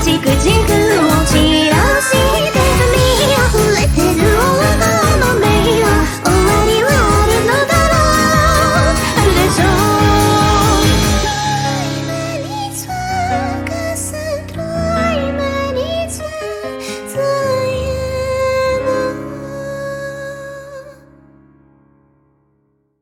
几个惊。